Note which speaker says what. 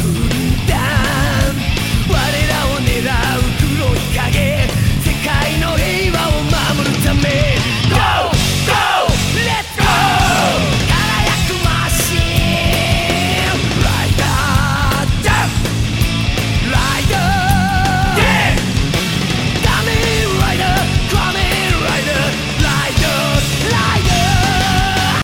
Speaker 1: Ooh.